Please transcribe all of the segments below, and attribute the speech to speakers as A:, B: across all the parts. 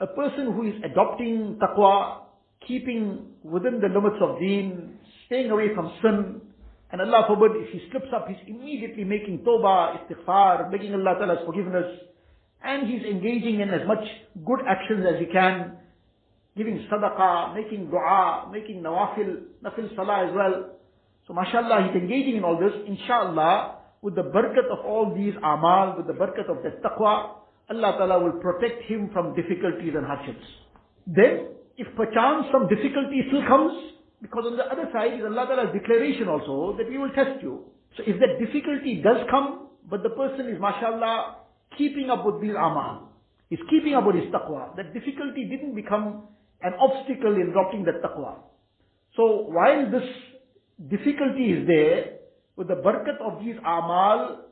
A: a person who is adopting taqwa, keeping within the limits of deen, staying away from sin, and Allah forbid, if he slips up, he's immediately making tawbah, istighfar, begging Allah Ta'ala's forgiveness, and he's engaging in as much good actions as he can, giving sadaqah, making dua, making nawafil, nafil salah as well. So mashallah, he's engaging in all this. Inshallah, with the barakat of all these amal, with the barakat of the taqwa, Allah Ta'ala will protect him from difficulties and hardships. Then, if perchance some difficulty still comes, because on the other side is Allah Ta'ala's declaration also that we will test you. So if that difficulty does come, but the person is mashallah keeping up with these amal, is keeping up with his taqwa, that difficulty didn't become an obstacle in adopting that taqwa. So while this difficulty is there, with the barakat of these amal,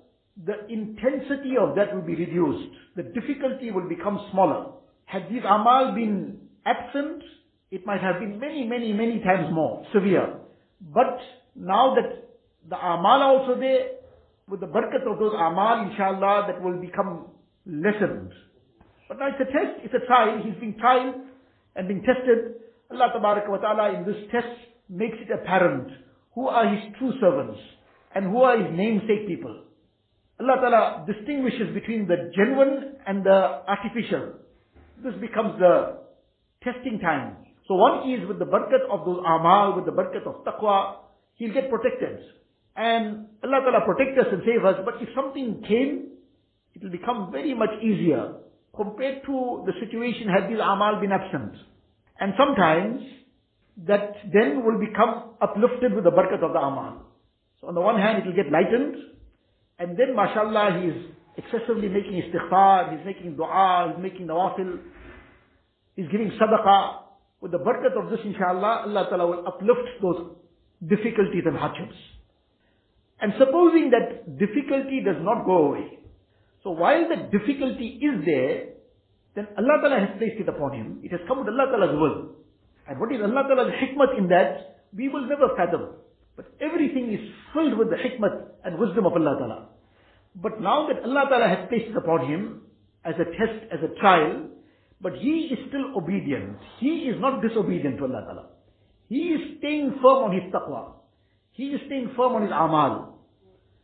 A: the intensity of that will be reduced. The difficulty will become smaller. Had these amal been absent, it might have been many, many, many times more severe. But now that the amal also there, with the barakat of those amal, inshallah, that will become lessened. But now it's a test, it's a trial, he's being tried and being tested. Allah wa ta'ala in this test makes it apparent who are his true servants and who are his namesake people. Allah Ta'ala distinguishes between the genuine and the artificial. This becomes the testing time. So one is with the barakat of those amal, with the barakat of taqwa, he'll get protected. And Allah Ta'ala protect us and save us. But if something came, it will become very much easier compared to the situation had these amal been absent. And sometimes that then will become uplifted with the barakat of the amal. So on the one hand, it will get lightened. And then, mashallah, he is excessively making istighfar, he's making dua, he's making nawafil, he's giving sadaqah. With the barakat of this, inshallah, Allah Ta'ala will uplift those difficulties and hardships. And supposing that difficulty does not go away. So while the difficulty is there, then Allah Ta'ala has placed it upon him. It has come with Allah Ta'ala's will. And what is Allah Ta'ala's hikmat in that, we will never fathom. But everything is filled with the hikmat and wisdom of Allah Ta'ala. But now that Allah Ta'ala has placed it upon him, as a test, as a trial, but he is still obedient. He is not disobedient to Allah Ta'ala. He is staying firm on his taqwa. He is staying firm on his amal.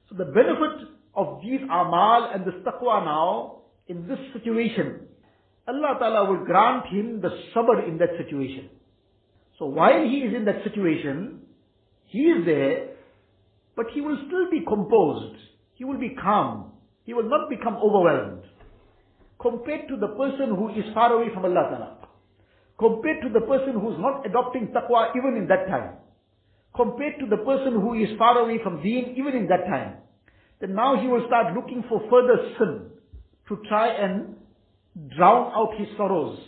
A: So the benefit of these amal and this taqwa now, in this situation, Allah Ta'ala will grant him the sabr in that situation. So while he is in that situation, he is there, but he will still be composed. He will be calm. He will not become overwhelmed compared to the person who is far away from Allah Ta'ala, compared to the person who is not adopting taqwa even in that time, compared to the person who is far away from deen even in that time, then now he will start looking for further sin to try and drown out his sorrows.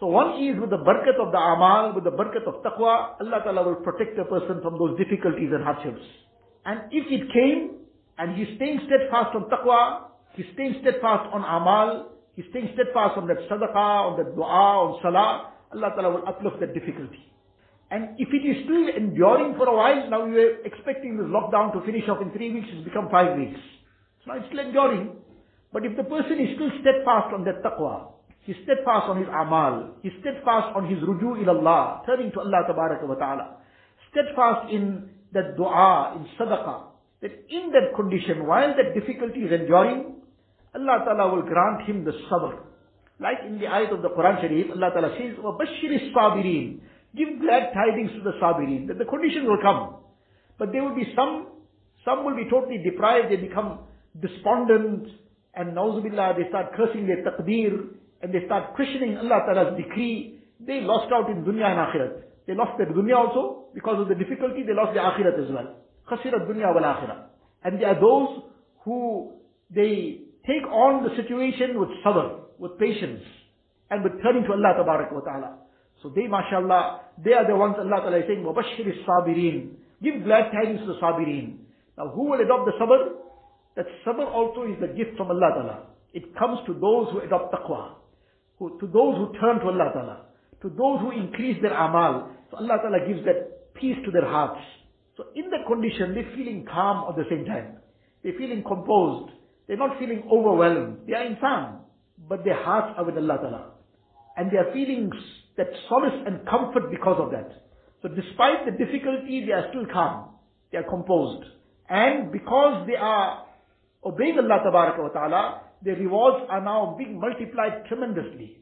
A: So one is with the barakat of the amal, with the barakat of taqwa, Allah Ta'ala will protect a person from those difficulties and hardships. And if it came, and he's staying steadfast on taqwa, he's staying steadfast on amal, He's staying steadfast on that sadaqah, on that dua, on salah. Allah Ta'ala will uplift that difficulty. And if it is still enduring for a while, now are expecting this lockdown to finish off in three weeks, it's become five weeks. So now it's still enduring. But if the person is still steadfast on that taqwa, he's steadfast on his amal, he's steadfast on his ruju ilallah, turning to Allah wa ta'ala, steadfast in that dua, in sadaqah, that in that condition, while that difficulty is enduring, Allah Ta'ala will grant him the sabr. Like in the ayat of the Quran Sharif, Allah Ta'ala says, وَبَشِّرِ الصَّابِرِينَ Give glad tidings to the sabirin, that the condition will come. But there will be some, some will be totally deprived, they become despondent, and nauzubillah, they start cursing their taqdeer, and they start questioning Allah Ta'ala's decree. They lost out in dunya and akhirat. They lost their dunya also, because of the difficulty, they lost their akhirat as well. خسرت dunya wal akhirah. And there are those who, they Take on the situation with sabr, with patience, and with turning to Allah wa ta'ala. So they, mashallah, they are the ones Allah ta'ala is saying, وَبَشِّرِ الصَّابِرِينَ Give glad tidings to the sabirin. Now who will adopt the sabr? That sabr also is the gift from Allah ta'ala. It comes to those who adopt taqwa, who, to those who turn to Allah ta'ala, to those who increase their amal. So Allah ta'ala gives that peace to their hearts. So in that condition, they're feeling calm at the same time. They're feeling composed. They're not feeling overwhelmed. They are insan, but their hearts are with Allah Ta'ala. and they are feeling that solace and comfort because of that. So despite the difficulty, they are still calm. They are composed. And because they are obeying Allah ta'ala, their rewards are now being multiplied tremendously.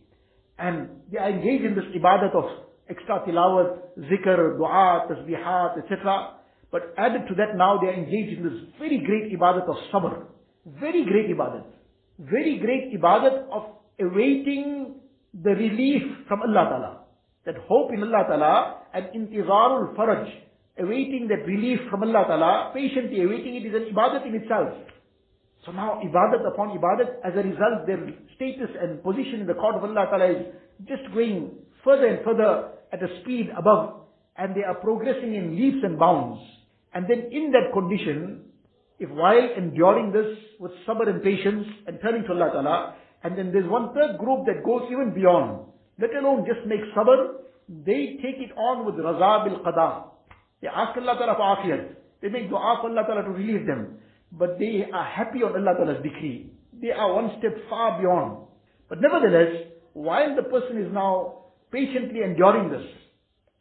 A: And they are engaged in this ibadat of extra tilawat, zikr, dua, tasbihat, etc. But added to that now they are engaged in this very great ibadat of sabr. Very great ibadat. Very great ibadat of awaiting the relief from Allah Ta'ala. That hope in Allah Ta'ala and intizarul faraj. Awaiting that relief from Allah Ta'ala, patiently awaiting it is an ibadat in itself. So now ibadat upon ibadat, as a result their status and position in the court of Allah Ta'ala is just going further and further at a speed above and they are progressing in leaps and bounds. And then in that condition, if while enduring this with sabr and patience and turning to Allah Ta'ala, and then there's one third group that goes even beyond, let alone just make sabr, they take it on with raza bil qada. They ask Allah Ta'ala for afiyat. They make dua for Allah Ta'ala to relieve them. But they are happy on Allah Ta'ala's decree. They are one step far beyond. But nevertheless, while the person is now patiently enduring this,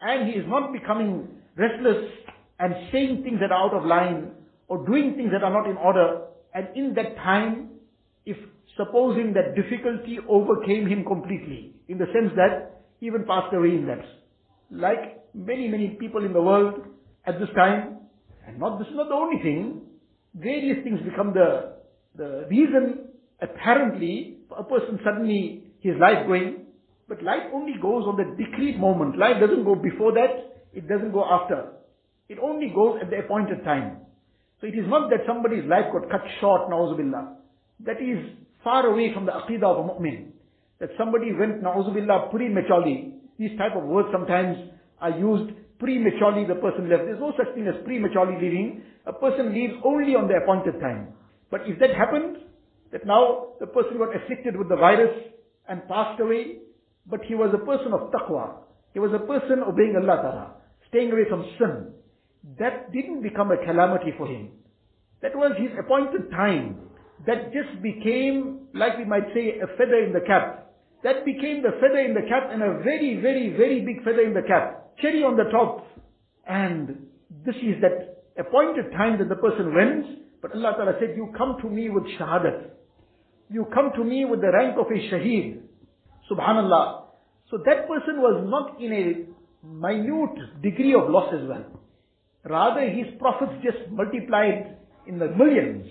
A: and he is not becoming restless and saying things that are out of line, or doing things that are not in order, and in that time, if supposing that difficulty overcame him completely, in the sense that even passed away in that. Like many, many people in the world at this time, and not, this is not the only thing, various things become the, the reason apparently a person suddenly his life going, but life only goes on the decreed moment. Life doesn't go before that, it doesn't go after. It only goes at the appointed time. So it is not that somebody's life got cut short, na'uzubillah. That is far away from the aqidah of a mu'min. That somebody went, na'uzubillah, prematurely. These type of words sometimes are used prematurely the person left. There's no such thing as prematurely leaving. A person leaves only on the appointed time. But if that happened, that now the person got afflicted with the virus and passed away, but he was a person of taqwa. He was a person obeying Allah Ta'ala, staying away from sin. That didn't become a calamity for him. That was his appointed time. That just became, like we might say, a feather in the cap. That became the feather in the cap and a very, very, very big feather in the cap. Cherry on the top. And this is that appointed time that the person wins. But Allah Ta'ala said, you come to me with shahadat. You come to me with the rank of a shaheed. Subhanallah. So that person was not in a minute degree of loss as well. Rather his profits just multiplied in the millions.